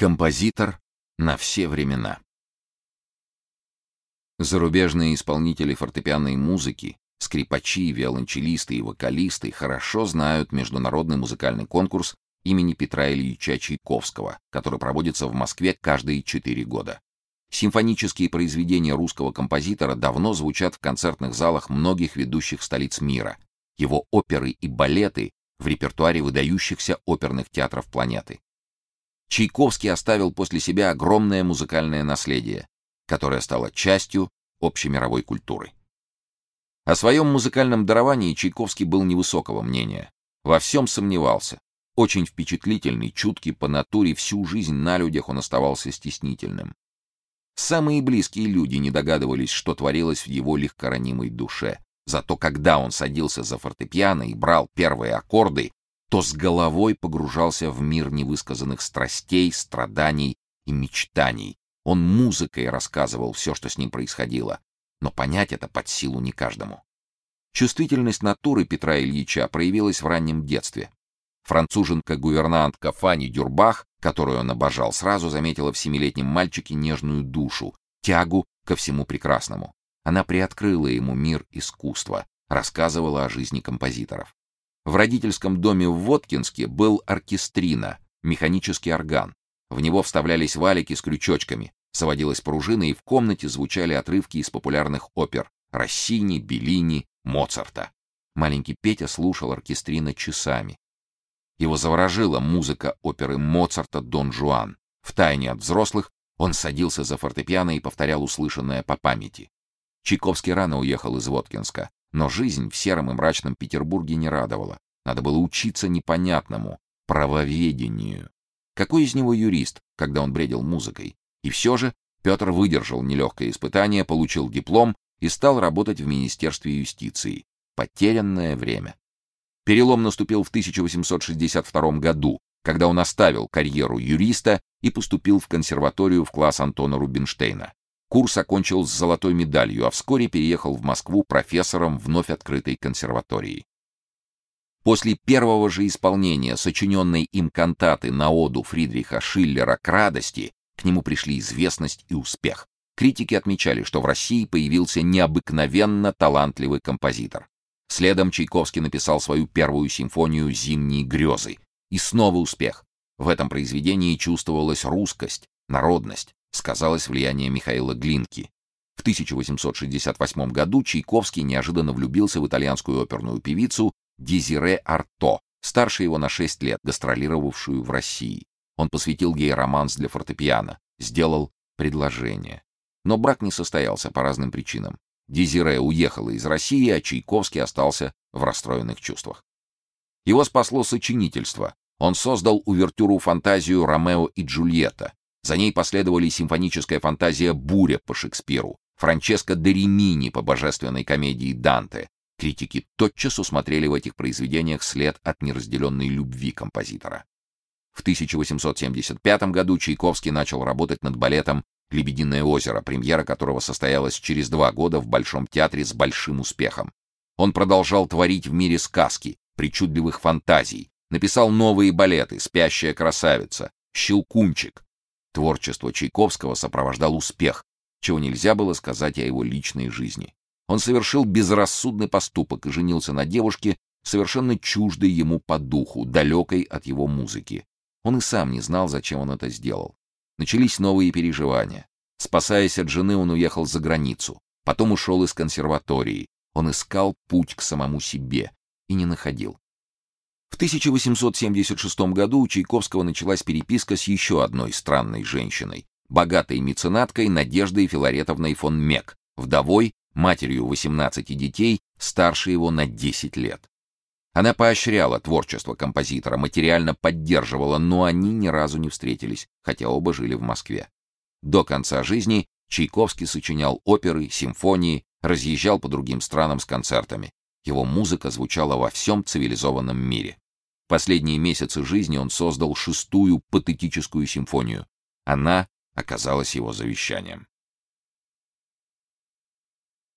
Композитор на все времена. Зарубежные исполнители фортепианной музыки, скрипачи, виолончелисты и вокалисты хорошо знают международный музыкальный конкурс имени Петра Ильича Чайковского, который проводится в Москве каждые четыре года. Симфонические произведения русского композитора давно звучат в концертных залах многих ведущих столиц мира. Его оперы и балеты в репертуаре выдающихся оперных театров планеты. Чайковский оставил после себя огромное музыкальное наследие, которое стало частью общемировой культуры. О своем музыкальном даровании Чайковский был невысокого мнения, во всем сомневался. Очень впечатлительный, чуткий по натуре, всю жизнь на людях он оставался стеснительным. Самые близкие люди не догадывались, что творилось в его легкоранимой душе. Зато когда он садился за фортепиано и брал первые аккорды, то с головой погружался в мир невысказанных страстей, страданий и мечтаний. Он музыкой рассказывал все, что с ним происходило, но понять это под силу не каждому. Чувствительность натуры Петра Ильича проявилась в раннем детстве. Француженка-гувернантка Фанни Дюрбах, которую он обожал, сразу заметила в семилетнем мальчике нежную душу, тягу ко всему прекрасному. Она приоткрыла ему мир искусства, рассказывала о жизни композиторов. В родительском доме в Воткинске был оркестрина, механический орган. В него вставлялись валики с крючочками, соводилась пружина, и в комнате звучали отрывки из популярных опер Россини, Беллини, Моцарта. Маленький Петя слушал оркестрина часами. Его заворожила музыка оперы Моцарта «Дон Жуан». Втайне от взрослых он садился за фортепиано и повторял услышанное по памяти. Чайковский рано уехал из Воткинска. Но жизнь в сером и мрачном Петербурге не радовала. Надо было учиться непонятному правоведению. Какой из него юрист, когда он бредил музыкой? И все же Петр выдержал нелегкое испытание, получил диплом и стал работать в Министерстве юстиции. Потерянное время. Перелом наступил в 1862 году, когда он оставил карьеру юриста и поступил в консерваторию в класс Антона Рубинштейна. Курс окончил с золотой медалью, а вскоре переехал в Москву профессором вновь открытой консерватории. После первого же исполнения сочиненной им кантаты на оду Фридриха Шиллера к радости к нему пришли известность и успех. Критики отмечали, что в России появился необыкновенно талантливый композитор. Следом Чайковский написал свою первую симфонию «Зимние грезы». И снова успех. В этом произведении чувствовалась русскость, народность, сказалось влияние Михаила Глинки. В 1868 году Чайковский неожиданно влюбился в итальянскую оперную певицу Дезире Арто, старше его на 6 лет, гастролировавшую в России. Он посвятил ей романс для фортепиано, сделал предложение. Но брак не состоялся по разным причинам. Дезире уехала из России, а Чайковский остался в расстроенных чувствах. Его спасло сочинительство. Он создал увертюру фантазию Ромео и Джульетта, за ней последовали симфоническая фантазия «Буря» по Шекспиру, Франческо де Римини по божественной комедии Данте. Критики тотчас усмотрели в этих произведениях след от неразделенной любви композитора. В 1875 году Чайковский начал работать над балетом «Лебединое озеро», премьера которого состоялась через два года в Большом театре с большим успехом. Он продолжал творить в мире сказки, причудливых фантазий, написал новые балеты «Спящая красавица», «Щелкунчик», Творчество Чайковского сопровождал успех, чего нельзя было сказать о его личной жизни. Он совершил безрассудный поступок и женился на девушке, совершенно чуждой ему по духу, далекой от его музыки. Он и сам не знал, зачем он это сделал. Начались новые переживания. Спасаясь от жены, он уехал за границу. Потом ушел из консерватории. Он искал путь к самому себе и не находил. В 1876 году у Чайковского началась переписка с еще одной странной женщиной, богатой меценаткой Надеждой Филаретовной фон Мек, вдовой, матерью 18 детей, старше его на 10 лет. Она поощряла творчество композитора, материально поддерживала, но они ни разу не встретились, хотя оба жили в Москве. До конца жизни Чайковский сочинял оперы, симфонии, разъезжал по другим странам с концертами. Его музыка звучала во всем цивилизованном мире. Последние месяцы жизни он создал шестую патетическую симфонию. Она оказалась его завещанием.